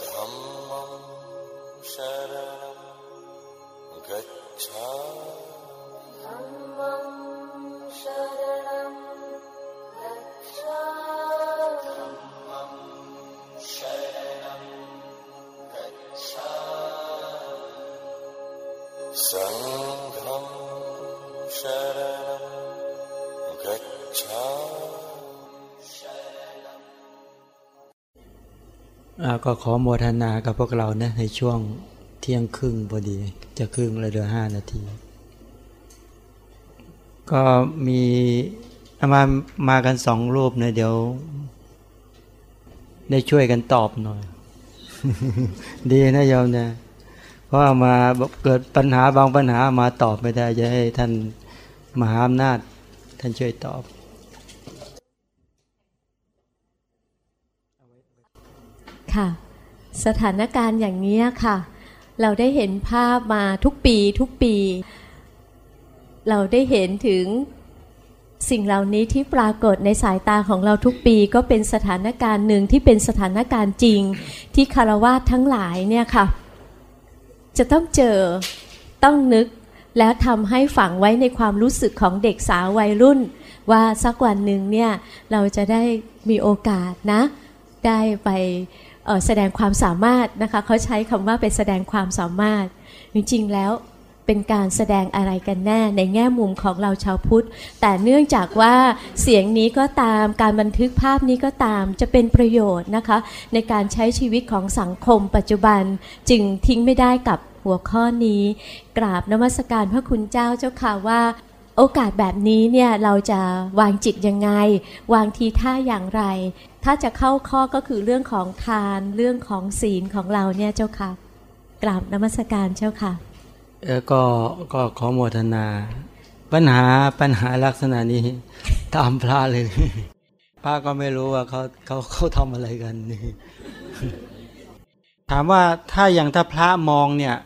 धम्मं शरणं गच्छामि ก็ขอโมทนากับพวกเรานะในช่วงเที่ยงครึ่งพอดี จะครึ่งเลยเหลือห้านาที ก็มีมามากันสองรูปนะเดี๋ยว ได้ช่วยกันตอบหน่อย ดีนะโยมนะเพราะมาเกิดปัญหาบางปัญหามาตอบไม่ได้จะให้ท่านมหาอำนาจ ท่านช่วยตอบ ค่ะ สถานการณ์อย่างนี้ค่ะ เราได้เห็นภาพมาทุกปีทุกปี เราได้เห็นถึงสิ่งเหล่านี้ที่ปรากฏในสายตาของเราทุกปีก็เป็นสถานการณ์หนึ่งที่เป็นสถานการณ์จริง ที่คารวาสทั้งหลายเนี่ยค่ะ จะต้องเจอต้องนึกแล้วทำให้ฝังไว้ในความรู้สึกของเด็กสาววัยรุ่น ว่าสักวันหนึ่งเนี่ยเราจะได้มีโอกาสนะ ได้ไป แสดงความสามารถนะคะเขาใช้คำว่าเป็นแสดงความสามารถ จริงๆแล้วเป็นการแสดงอะไรกันแน่ในแง่มุมของเราชาวพุทธ แต่เนื่องจากว่าเสียงนี้ก็ตามการบันทึกภาพนี้ก็ตามจะเป็นประโยชน์นะคะ ในการใช้ชีวิตของสังคมปัจจุบันจึงทิ้งไม่ได้กับหัวข้อนี้ กราบนมัสการพระคุณเจ้าเจ้าค่ะว่า โอกาสแบบนี้เนี่ยเราจะวางจิตยังไง วางทีท่าอย่างไร ถ้าจะเข้าข้อก็คือเรื่องของทานเรื่องของศีลของเราเนี่ยเจ้าค่ะ กราบนมัสการเจ้าค่ะเออก็ก็ขอโมทนา ปัญหาปัญหาลักษณะนี้ตามพระเลยพระก็ไม่รู้ว่าเขาเขาเขาทำอะไรกันนี่ถามว่าถ้าอย่างถ้าพระมองเนี่ย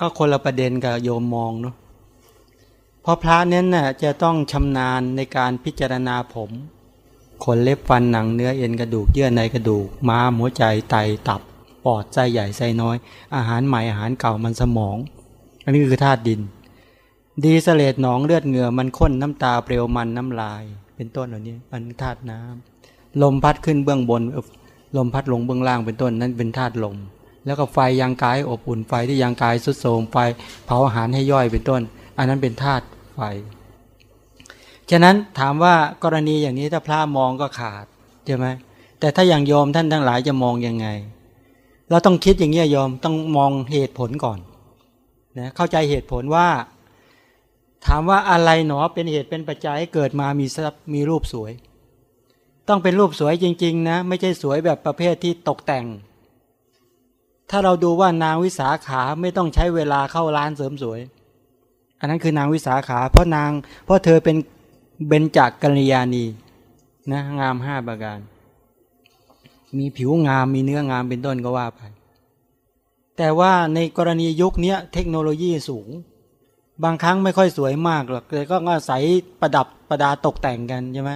ก็คนละประเด็นกับโยมมองเนาะ เพราะพระเน้นน่ะจะต้องชำนาญในการพิจารณาผมขนเล็บฟันหนังเนื้อเอ็นกระดูกเยื่อในกระดูกม้ามหัวใจไตตับปอดไส้ใหญ่ไส้น้อย อาหารใหม่อาหารเก่ามันสมอง อันนี้คือธาตุดิน ดีเสเลดหนองเลือดเหงื่อมันข้นน้ำตาเปลวมันน้ำลาย เป็นต้นเหล่านี้มันธาตุน้ำลมพัดขึ้นเบื้องบนลมพัดลงเบื้องล่างเป็นต้นนั้นเป็นธาตุลม แล้วก็ไฟยางกายอบอุ่นไฟที่ยางกายสุดโทมไฟเผาอาหารให้ย่อยเป็นต้น อันนั้นเป็นธาตุไฟ ฉะนั้นถามว่ากรณีอย่างนี้ถ้าพระมองก็ขาดใช่ไหมแต่ถ้าอย่างโยมท่านทั้งหลายจะมองยังไง เราต้องคิดอย่างนี้โยมต้องมองเหตุผลก่อนนะเข้าใจเหตุผลว่า ถามว่าอะไรหนอเป็นเหตุเป็นปัจจัยให้เกิดมามีมีรูปสวย ต้องเป็นรูปสวยจริง ๆ นะ ไม่ใช่สวยแบบประเภทที่ตกแต่ง ถ้าเราดูว่านางวิสาขาไม่ต้องใช้เวลาเข้าร้านเสริมสวย อันนั้นคือนางวิสาขา เพราะนางเพราะเธอเป็นเบญจากกัลยาณีนะงามห้าประการ มีผิวงามมีเนื้องามเป็นต้นก็ว่าไป แต่ว่าในกรณียุคนี้เทคโนโลยีสูง บางครั้งไม่ค่อยสวยมากหรอกแต่ก็อาศัยประดับประดาตกแต่งกันใช่ไหม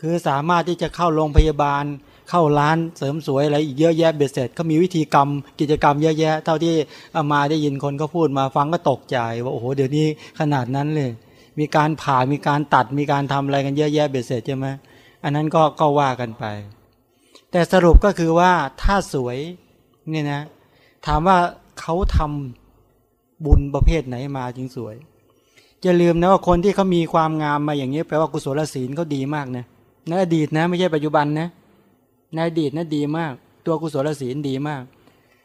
คือสามารถที่จะเข้าโรงพยาบาล เข้าร้านเสริมสวยอะไรอีกเยอะแยะเบ็ดเสร็จก็มีวิธีกรรมกิจกรรมเยอะแยะ เท่าที่ามาได้ยินคนก็พูดมาฟังก็ตกใจว่าโอ้โหเดี๋ยวนี้ขนาดนั้นเลย มีการผ่ามีการตัดมีการทำอะไรกันเยอะแยะเบ็ดเสร็จใช่ไหมอันนั้นก็ก็ว่ากันไป แต่สรุปก็คือว่าถ้าสวยเนี่ยนะ ถามว่าเขาทำบุญประเภทไหนมาจึงสวยอย่าลืมนะว่าคนที่เขามีความงามมาอย่างนี้แปลว่ากุศลศีลเขาดีมากนะในอดีตนะ ไม่ใช่ปัจจุบันนะ ในอดีตนะดีมาก ตัวกุศลศีลดีมาก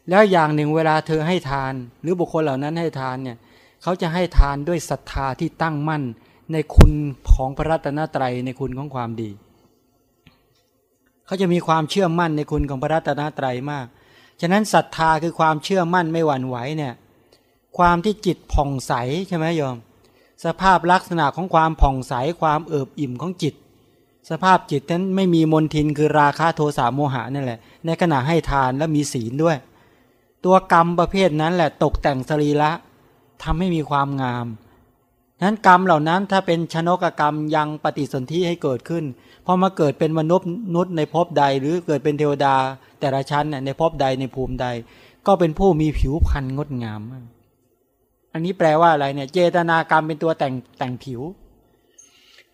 แล้วอย่างหนึ่งเวลาเธอให้ทาน หรือบุคคลเหล่านั้นให้ทานเนี่ยเขาจะให้ทานด้วยศรัทธาที่ตั้งมั่นในคุณของพระรัตนตรัยในคุณของความดี เขาจะมีความเชื่อมั่นในคุณของพระรัตนตรัยมาก ฉะนั้นศรัทธาคือความเชื่อมั่นไม่หวั่นไหวเนี่ยความที่จิตผ่องใสใช่ไหมโยม สภาพลักษณะของความผ่องใสความเอิบอิ่มของจิต สภาพจิตนั้นไม่มีมนทินคือราคะโทสะโมหะนั่นแหละ ในขณะให้ทานและมีศีลด้วย ตัวกรรมประเภทนั้นแหละตกแต่งสรีระทำให้มีความงามนั้นกรรมเหล่านั้นถ้าเป็นชนกกรรมยังปฏิสนธิให้เกิดขึ้นพอมาเกิดเป็นมนุษย์นุษย์ในภพใดหรือเกิดเป็นเทวดา แต่ละชั้นในภพใดในภูมิใด ก็เป็นผู้มีผิวพรรณงดงาม อันนี้แปลว่าอะไรเนี่ย เจตนากรรมเป็นตัวแต่งแต่งผิว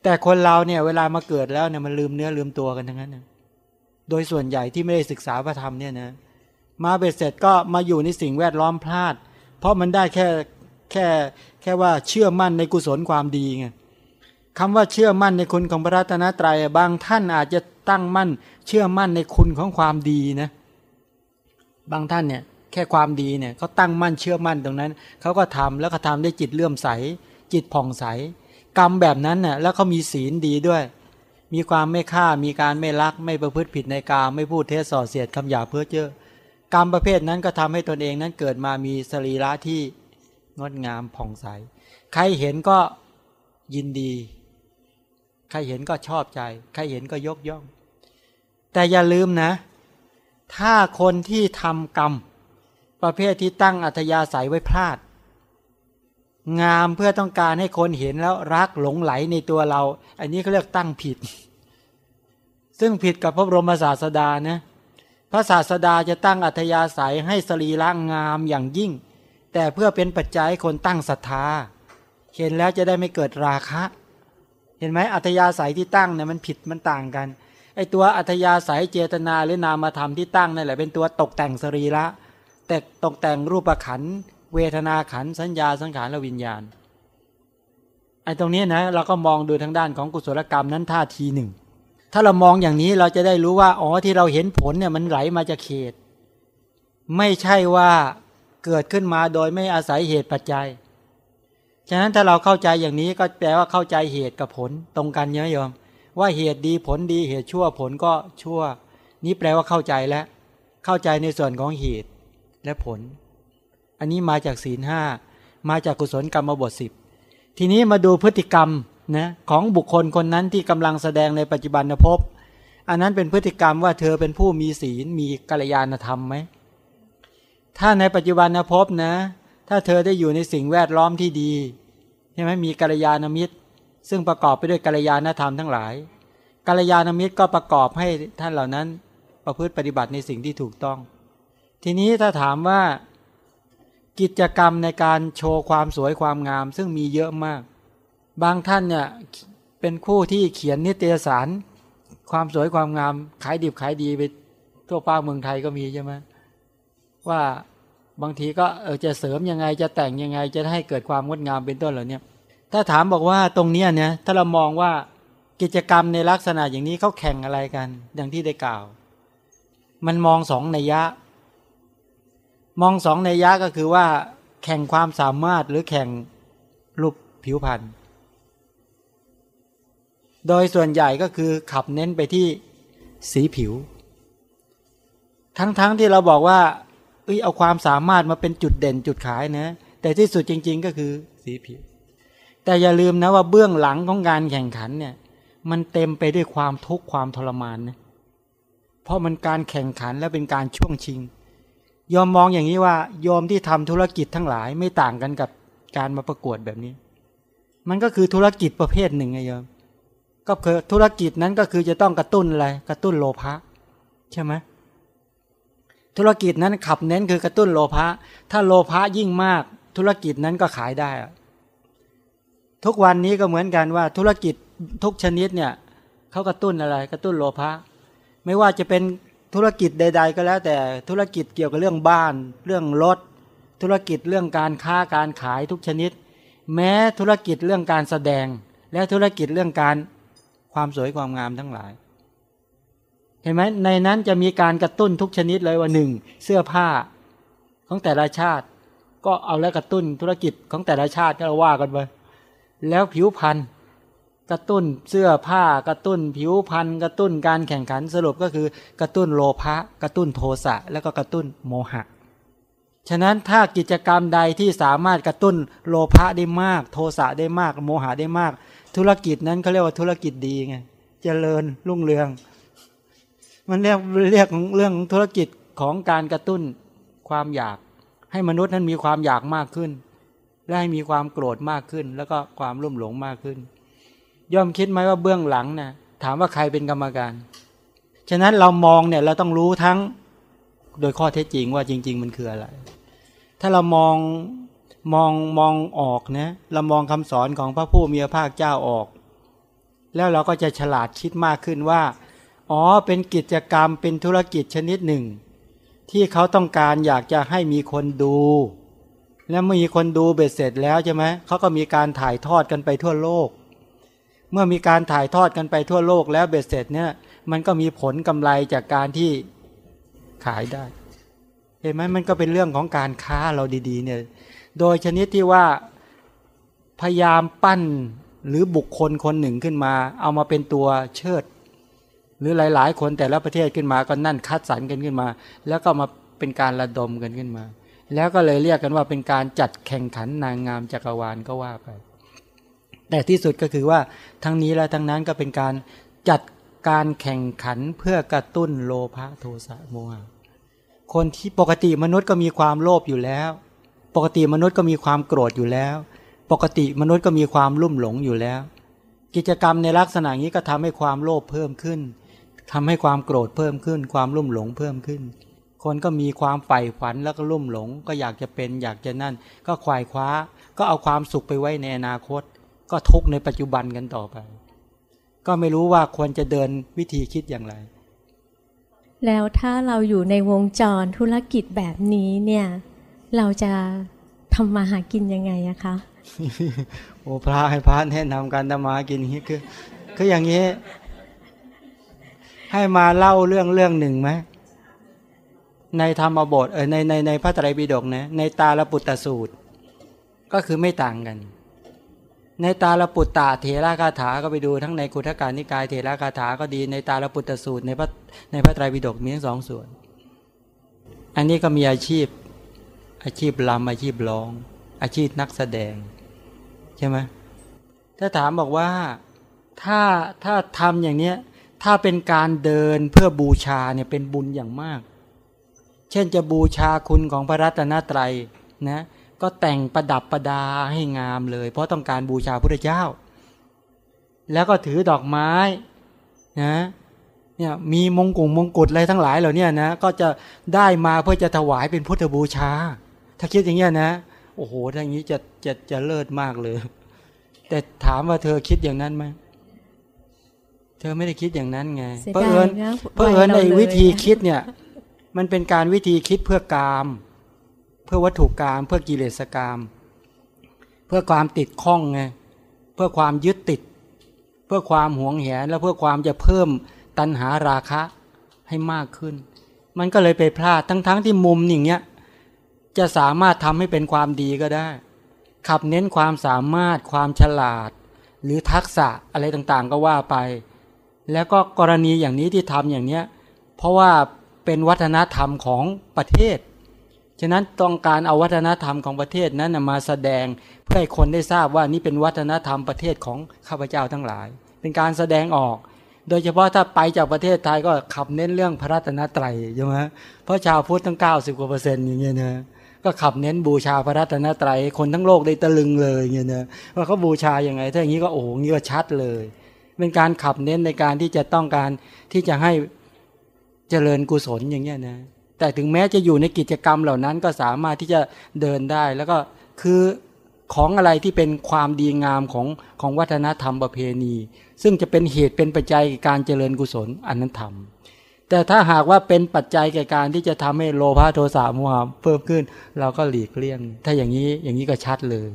แต่คนเราเนี่ยเวลามาเกิดแล้วเนี่ยมันลืมเนื้อลืมตัวกันทั้งนั้นนะโดยส่วนใหญ่ที่ไม่ได้ศึกษาพระธรรมเนี่ยนะมาเบ็ดเสร็จก็มาอยู่ในสิ่งแวดล้อมพลาด เพราะมันได้แค่แค่แค่ว่าเชื่อมั่นในกุศลความดีไงคำว่าเชื่อมั่นในคุณของพระรัตนตรยัยบางท่านอาจจะตั้งมั่น เชื่อมั่นในคุณของความดีนะ บางท่านเนี่ยแค่ความดีเนี่ยเขาตั้งมั่นเชื่อมั่นตรงนั้นเขาก็ทำแล้วก็ทำได้จิตเลื่อมใส จิตผ่องใส กรรมแบบนั้นน่ะแล้วเขามีศีลดีด้วย มีความไม่ฆ่ามีการไม่ลัก ไม่ประพฤติผิดในกามไม่พูดเท็จส่อเสียดคำหยาเพื่อเจ้อกรรมประเภทนั้นก็ทำให้ตนเองนั้นเกิดมามีสรีระที่งดงามผ่องใส ใครเห็นก็ยินดี ใครเห็นก็ชอบใจ ใครเห็นก็ยกย่อง แต่อย่าลืมนะ ถ้าคนที่ทำกรรม ประเภทที่ตั้งอัธยาศัยไว้พลาด งามเพื่อต้องการให้คนเห็นแล้วรักหลงไหลในตัวเรา อันนี้เขาเรียกตั้งผิด ซึ่งผิดกับพระบรมศาสดานะพระศาสดาจะตั้งอัธยาศัยให้สรีระงามอย่างยิ่ง แต่เพื่อเป็นปัจจัยคนตั้งศรัทธา เห็นแล้วจะได้ไม่เกิดราคะ เห็นไหมอัธยาศัยที่ตั้งเนี่ยมันผิดมันต่างกันไอตัวอัธยาศัยเจตนาหรือนามธรรมที่ตั้งนั่นแหละเป็นตัวตกแต่งสรีระแต่ตกแต่งรูปขัน เวทนาขันสัญญาสังขารและวิญญาณไอ้ตรงนี้นะเราก็มองดูทางด้านของกุศลกรรมนั้นท่าทีหนึ่ง ถ้าเรามองอย่างนี้เราจะได้รู้ว่าอ๋อที่เราเห็นผลเนี่ยมันไหลมาจากเขต ไม่ใช่ว่าเกิดขึ้นมาโดยไม่อาศัยเหตุปัจจัย ฉะนั้นถ้าเราเข้าใจอย่างนี้ก็แปลว่าเข้าใจเหตุกับผลตรงกันเยอะโยม ว่าเหตุดีผลดีเหตุชั่วผลก็ชั่ว นี้แปลว่าเข้าใจแล้ว เข้าใจในส่วนของเหตุและผล อันนี้มาจากศีลห้ามาจากกุศลกรรมบทสิบทีนี้มาดูพฤติกรรมนะของบุคคลคนนั้นที่กำลังแสดงในปัจจุบันภพอันนั้นเป็นพฤติกรรมว่าเธอเป็นผู้มีศีลมีกัลยาณธรรมไหมถ้าในปัจจุบันภพนะ ถ้าเธอได้อยู่ในสิ่งแวดล้อมที่ดีใช่ไหมมีกัลยาณมิตร ซึ่งประกอบไปด้วยกัลยาณธรรมทั้งหลายกัลยาณมิตรก็ประกอบให้ท่านเหล่านั้น ประพฤติปฏิบัติในสิ่งที่ถูกต้อง ทีนี้ถ้าถามว่า กิจกรรมในการโชว์ความสวยความงาม ซึ่งมีเยอะมาก บางท่านเนี่ยเป็นคู่ที่เขียนนิตยสาร ความสวยความงามขายดิบขายดีไปทั่วป้าเมืองไทยก็มีใช่ไหมว่าบางทีก็เออจะเสริมยังไงจะแต่งยังไงจะให้เกิดความงดงามเป็นต้นเหล่านี้ถ้าถามบอกว่าตรงนี้เนี่ยถ้าเรามองว่ากิจกรรมในลักษณะอย่างนี้เขาแข่งอะไรกัน อย่างที่ได้กล่าว มันมองสองนัยยะ มองสองในัยยะก็คือว่า แข่งความสามารถหรือแข่งรูปผิวพรรณโดยส่วนใหญ่ก็คือขับเน้นไปที่สีผิว ทั้งๆทที่เราบอกว่าเอ้ยเอาความสามารถมาเป็นจุดเด่นจุดขายนะ แต่ที่สุดจริง ๆ ก็คือสีผิว แต่อย่าลืมนะว่าเบื้องหลังของการแข่งขันเนี่ยมันเต็มไปด้วยความทุกข์ความทรมานนะเพราะมันการแข่งขันและเป็นการช่วงชิง ยอมมองอย่างนี้ว่ายอมที่ทำธุรกิจทั้งหลายไม่ต่างกันกับการมาประกวดแบบนี้ มันก็คือธุรกิจประเภทหนึ่งไงยอมก็คือธุรกิจนั้นก็คือจะต้องกระตุ้นอะไรกระตุ้นโลภะใช่ไหมธุรกิจนั้นขับเน้นคือกระตุ้นโลภะถ้าโลภะยิ่งมาก ธุรกิจนั้นก็ขายได้ ทุกวันนี้ก็เหมือนกันว่าธุรกิจทุกชนิดเนี่ยเขากระตุ้นอะไร กระตุ้นโลภะไม่ว่าจะเป็น ธุรกิจใด ๆ ก็แล้วแต่ธุรกิจเกี่ยวกับเรื่องบ้าน เรื่องรถ ธุรกิจเรื่องการค้าการขายทุกชนิด แม้ธุรกิจเรื่องการแสดง และธุรกิจเรื่องการความสวยความงามทั้งหลาย เห็นไหมในนั้นจะมีการกระตุ้นทุกชนิดเลยว่าหนึ่งเสื้อผ้าของแต่ละชาติ ก็เอาแล้วกระตุ้นธุรกิจของแต่ละชาติก็ว่ากันไปแล้วผิวพันธุ์ กระตุ้นเสื้อผ้ากระตุ้นผิวพันธุ์กระตุ้นการแข่งขันสรุปก็คือกระตุ้นโลภะกระตุ้นโทสะแล้วก็กระตุ้นโมหะ ฉะนั้นถ้ากิจกรรมใดที่สามารถกระตุ้นโลภะได้มาก โทสะได้มาก โมหะได้มาก ธุรกิจนั้นเขาเรียกว่าธุรกิจดีไงเจริญรุ่งเรือง มันเรียกเรียกเรื่องธุรกิจของการกระตุ้นความอยาก ให้มนุษย์นั้นมีความอยากมากขึ้นและให้มีความโกรธมากขึ้น แล้วก็ความรุ่มหลงมากขึ้น ย่อมคิดไหมว่าเบื้องหลังนะ่ะถามว่าใครเป็นกรรมการ ฉะนั้นเรามองเนี่ยเราต้องรู้ทั้งโดยข้อเท็จจริงว่าจริง ๆ มันคืออะไร ถ้าเรามองมองมองออกนะเรามองคำสอนของพระผู้มีพระภาคเจ้าออก แล้วเราก็จะฉลาดคิดมากขึ้นว่า อ๋อเป็นกิจกรรมเป็นธุรกิจชนิดหนึ่ง ที่เขาต้องการอยากจะให้มีคนดู แล้วเมื่อมีคนดูเบ็ดเสร็จแล้วใช่ไหมเขาก็มีการถ่ายทอดกันไปทั่วโลก เมื่อมีการถ่ายทอดกันไปทั่วโลกแล้วเบ็ดเสร็จเนี่ยมันก็มีผลกำไรจากการที่ขายได้ เห็นไหมมันก็เป็นเรื่องของการค้าเราดีๆเนี่ยโดยชนิดที่ว่าพยายามปั้นหรือบุคคลคนหนึ่งขึ้นมา เอามาเป็นตัวเชิด หรือหลาย ๆ คนแต่ละประเทศขึ้นมาก็นั่นคัดสรรกันขึ้นมา แล้วก็มาเป็นการระดมกันขึ้นมา แล้วก็เลยเรียกกันว่าเป็นการจัดแข่งขันนางงามจักรวาลก็ว่าไป แต่ที่สุดก็คือว่าทั้งนี้และทั้งนั้นก็เป็นการจัดการแข่งขันเพื่อกระตุ้นโลภะโทสะโมหะคนที่ปกติมนุษย์ก็มีความโลภอยู่แล้ว ปกติมนุษย์ก็มีความโกรธอยู่แล้ว ปกติมนุษย์ก็มีความลุ่มหลงอยู่แล้ว กิจกรรมในลักษณะนี้ก็ทำให้ความโลภเพิ่มขึ้นทำให้ความโกรธเพิ่มขึ้น ความลุ่มหลงเพิ่มขึ้น คนก็มีความใฝ่ฝันแล้วก็ลุ่มหลง ก็อยากจะเป็นอยากจะนั่น ก็ควายคว้า ก็เอาความสุขไปไว้ในอนาคต ก็ทุกข์ในปัจจุบันกันต่อไป ก็ไม่รู้ว่าควรจะเดินวิธีคิดอย่างไร แล้วถ้าเราอยู่ในวงจรธุรกิจแบบนี้เนี่ย เราจะทำมาหากินยังไงอะคะโอ้พระให้พระแนะนำการทำมาหากินอย่างนี้คือคืออย่างนี้ ให้มาเล่าเรื่องเรื่องหนึ่งไหมในธรรมบทเออในในในพระไตรปิฎกนะในตาลปุตตสูตร ก็คือไม่ต่างกัน ในตาลปุตตะเถระคาถาก็ไปดูทั้งในคุถการนิกายเถระคาถาก็ดีในตาลปุตตสูตรในพระในพระไตรปิฎกมีทั้งสองส่วน อันนี้ก็มีอาชีพ อาชีพลำอาชีพร้อง อาชีพนักแสดง ใช่ไหมถ้าถามบอกว่าถ้าถ้าทำอย่างเนี้ยถ้าเป็นการเดินเพื่อบูชาเนี่ยเป็นบุญอย่างมาก เช่นจะบูชาคุณของพระรัตนตรัยนะ ก็แต่งประดับประดาให้งามเลย เพราะต้องการบูชาพระเจ้า แล้วก็ถือดอกไม้นะเนี่ยมีมงกุฎมงกุฎอะไรทั้งหลายเหล่านี้นะก็จะได้มาเพื่อจะถวายเป็นพุทธบูชา ถ้าคิดอย่างเงี้ยนะโอ้โหถ้าอย่างนี้จะจะจะเลิศมากเลย แต่ถามว่าเธอคิดอย่างนั้นไหมเธอไม่ได้คิดอย่างนั้นไงเสียเพราะดายเอิญนะเพราะเอิญวัในยเราเลยวิธีคิดเนี่ย มันเป็นการวิธีคิดเพื่อกามเพื่อวัตถุกรรมเพื่อกิเลสกรรมเพื่อความติดข้องไงเพื่อความยึดติด เพื่อความหวงแหนและเพื่อความจะเพิ่มตัณหาราคะให้มากขึ้น มันก็เลยไปพลาดทั้งๆทที่มุมอย่างเงี้ยจะสามารถทำให้เป็นความดีก็ได้ ขับเน้นความสามารถความฉลาด หรือทักษะอะไรต่างๆ ก็ว่าไป แล้วก็กรณีอย่างนี้ที่ทำอย่างเนี้ยเพราะว่าเป็นวัฒนธรรมของประเทศ ฉะนั้นต้องการเอาวัฒนธรรมของประเทศนั้นมาแสดงเพื่อให้คนได้ทราบว่านี่เป็นวัฒนธรรมประเทศของข้าพเจ้าทั้งหลาย เป็นการแสดงออก โดยเฉพาะถ้าไปจากประเทศไทยก็ขับเน้นเรื่องพระรัตนตรัยใช่ไหมเพราะชาวพุทธตั้ง 90กว่าเปอร์เซ็นต์อย่างเงี้ยนะก็ขับเน้นบูชาพระรัตนตรัยคนทั้งโลกได้ตะลึงเลยอย่างเงี้ยนะว่าเขาบูชาอย่างไง ถ้าอย่างนี้ก็โอ้โหงี้ก็ชัดเลย เป็นการขับเน้นในการที่จะต้องการที่จะให้เจริญกุศลอย่างเงี้ยนะ แต่ถึงแม้จะอยู่ในกิจกรรมเหล่านั้นก็สามารถที่จะเดินได้ แล้วก็คือของอะไรที่เป็นความดีงามของของวัฒนธรรมประเพณี ซึ่งจะเป็นเหตุเป็นปัจจัยการเจริญกุศลอันนั้นทำแต่ถ้าหากว่าเป็นปัจจัยแก่การที่จะทำให้โลภะโทสะโมหะเพิ่มขึ้น เราก็หลีกเลี่ยง ถ้าอย่างนี้อย่างนี้ก็ชัดเลย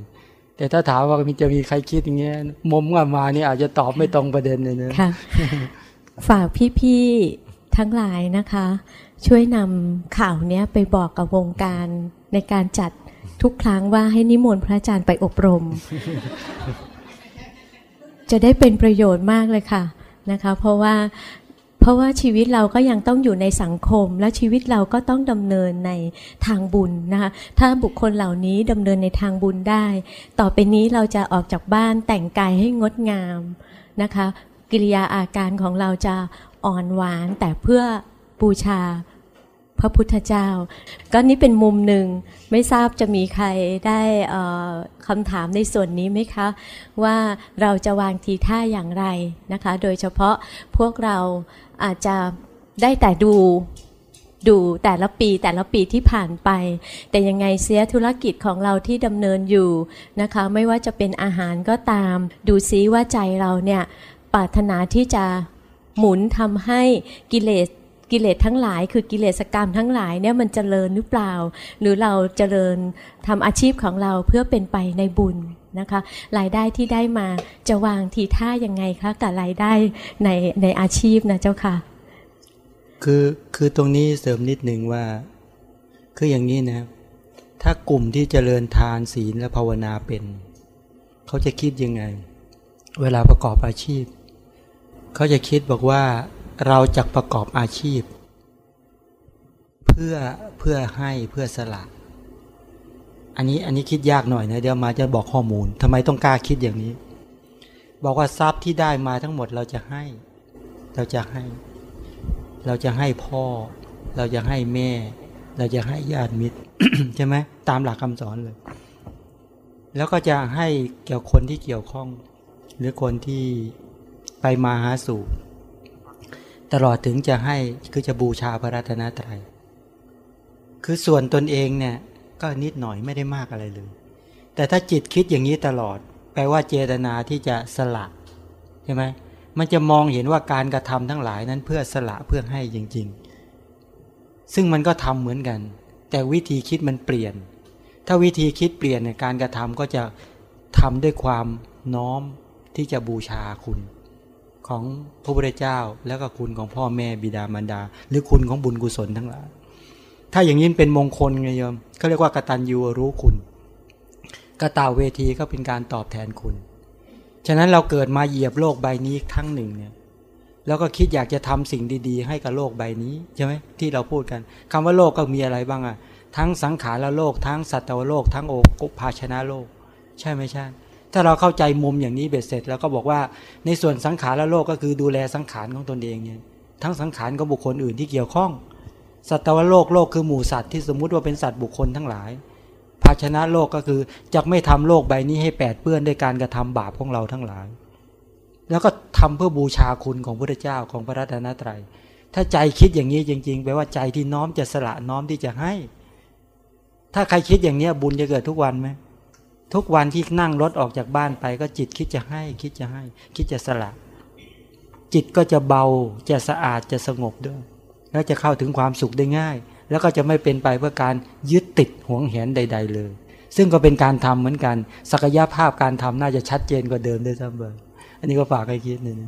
แต่ถ้าถามว่ามีจะมีใครคิดอย่างเงี้ยมุมว่ามานี่อาจจะตอบไม่ตรงประเด็นเลยนะค่ะฝากพี่ๆทั้งหลายนะคะ ช่วยนำข่าวเนี้ยไปบอกกับวงการในการจัดทุกครั้งว่าให้นิมนต์พระอาจารย์ไปอบรม จะได้เป็นประโยชน์มากเลยค่ะนะคะ เพราะว่าเพราะว่าชีวิตเราก็ยังต้องอยู่ในสังคม และชีวิตเราก็ต้องดำเนินในทางบุญนะคะถ้าบุคคลเหล่านี้ดำเนินในทางบุญได้ ต่อไปนี้เราจะออกจากบ้านแต่งกายให้งดงามนะคะ กิริยาอาการของเราจะอ่อนหวานแต่เพื่อ บูชา พระพุทธเจ้า ก็นี่เป็นมุมหนึ่งไม่ทราบจะมีใครได้คำถามในส่วนนี้ไหมคะ ว่าเราจะวางทีท่าอย่างไรนะคะ โดยเฉพาะพวกเราอาจจะได้แต่ดูดูแต่ละปีแต่ละปีที่ผ่านไป แต่ยังไงเสียธุรกิจของเราที่ดำเนินอยู่นะคะ ไม่ว่าจะเป็นอาหารก็ตาม ดูซิว่าใจเราเนี่ยปรารถนาที่จะหมุนทำให้กิเลส กิเลสทั้งหลาย คือกิเลสกรรมทั้งหลายเนี่ยมันเจริญหรือเปล่า หรือเราเจริญทำอาชีพของเราเพื่อเป็นไปในบุญนะคะรายได้ที่ได้มาจะวางทีท่ายังไงคะกับรายได้ในในอาชีพนะเจ้าค่ะ คือคือตรงนี้เสริมนิดหนึ่งว่า คืออย่างนี้นะถ้ากลุ่มที่เจริญทานศีลและภาวนาเป็น เขาจะคิดยังไง เวลาประกอบอาชีพ เขาจะคิดบอกว่า เราจะประกอบอาชีพ เพื่อเพื่อให้เพื่อสละ อันนี้อันนี้คิดยากหน่อยนะเดี๋ยวมาจะบอกข้อมูลทำไมต้องกล้าคิดอย่างนี้ บอกว่าทรัพย์ที่ได้มาทั้งหมดเราจะให้ เราจะให้ เราจะให้พ่อ เราจะให้แม่ เราจะให้ญาติมิตรใช่ไหมตามหลักคำสอนเลย แล้วก็จะให้เกี่ยวคนที่เกี่ยวข้อง หรือคนที่ไปมาหาสู่ ตลอดถึงจะให้คือจะบูชาพระรัตนตรัย คือส่วนตนเองเนี่ยก็นิดหน่อยไม่ได้มากอะไรเลย แต่ถ้าจิตคิดอย่างนี้ตลอด แปลว่าเจตนาที่จะสละใช่ไหมมันจะมองเห็นว่าการกระทำทั้งหลายนั้นเพื่อสละเพื่อให้จริง ๆ ซึ่งมันก็ทำเหมือนกัน แต่วิธีคิดมันเปลี่ยน ถ้าวิธีคิดเปลี่ยนเนี่ยการกระทำก็จะทำด้วยความน้อมที่จะบูชาคุณ ของพระพุทธเจ้า แล้วก็คุณของพ่อแม่บิดามารดา หรือคุณของบุญกุศลทั้งหลาย ถ้าอย่างนี้เป็นมงคลไงโยมเขาเรียกว่ากตัญญูรู้คุณกระตาเวทีก็เป็นการตอบแทนคุณ ฉะนั้นเราเกิดมาเหยียบโลกใบนี้ครั้งหนึ่งเนี่ยแล้วก็คิดอยากจะทำสิ่งดี ๆ ให้กับโลกใบนี้ใช่ไหมที่เราพูดกันคำว่าโลกก็มีอะไรบ้างอะทั้งสังขารโลก ทั้งสัตวโลก ทั้งโอกุภาชนะโลก ใช่ไหมใช่ ถ้าเราเข้าใจมุมอย่างนี้เบ็ดเสร็จแล้วก็บอกว่าในส่วนสังขารและโลกก็คือดูแลสังขารของตนเองเนี่ยทั้งสังขารกับบุคคลอื่นที่เกี่ยวข้อง สัตวโลกโลกคือหมู่สัตว์ที่สมมุติว่าเป็นสัตว์บุคคลทั้งหลาย ภาชนะโลกก็คือจะไม่ทำโลกใบนี้ให้แปดเปื้อนด้วยการกระทำบาปของเราทั้งหลาย แล้วก็ทำเพื่อบูชาคุณของพระเจ้าของพระรัตนตรัย ถ้าใจคิดอย่างนี้จริงๆแปลว่าใจที่น้อมจะสละน้อมที่จะให้ ถ้าใครคิดอย่างนี้บุญจะเกิดทุกวันไหม ทุกวันที่นั่งรถออกจากบ้านไป ก็จิตคิดจะให้ คิดจะให้ คิดจะสละ จิตก็จะเบาจะสะอาดจะสงบด้วย แล้วจะเข้าถึงความสุขได้ง่าย แล้วก็จะไม่เป็นไปเพื่อการยึดติดห่วงเห็นใด ๆ เลย ซึ่งก็เป็นการทำเหมือนกัน ศักยภาพการทำน่าจะชัดเจนกว่าเดิมด้วยซ้ำไปอันนี้ก็ฝากให้คิดหนึ่ง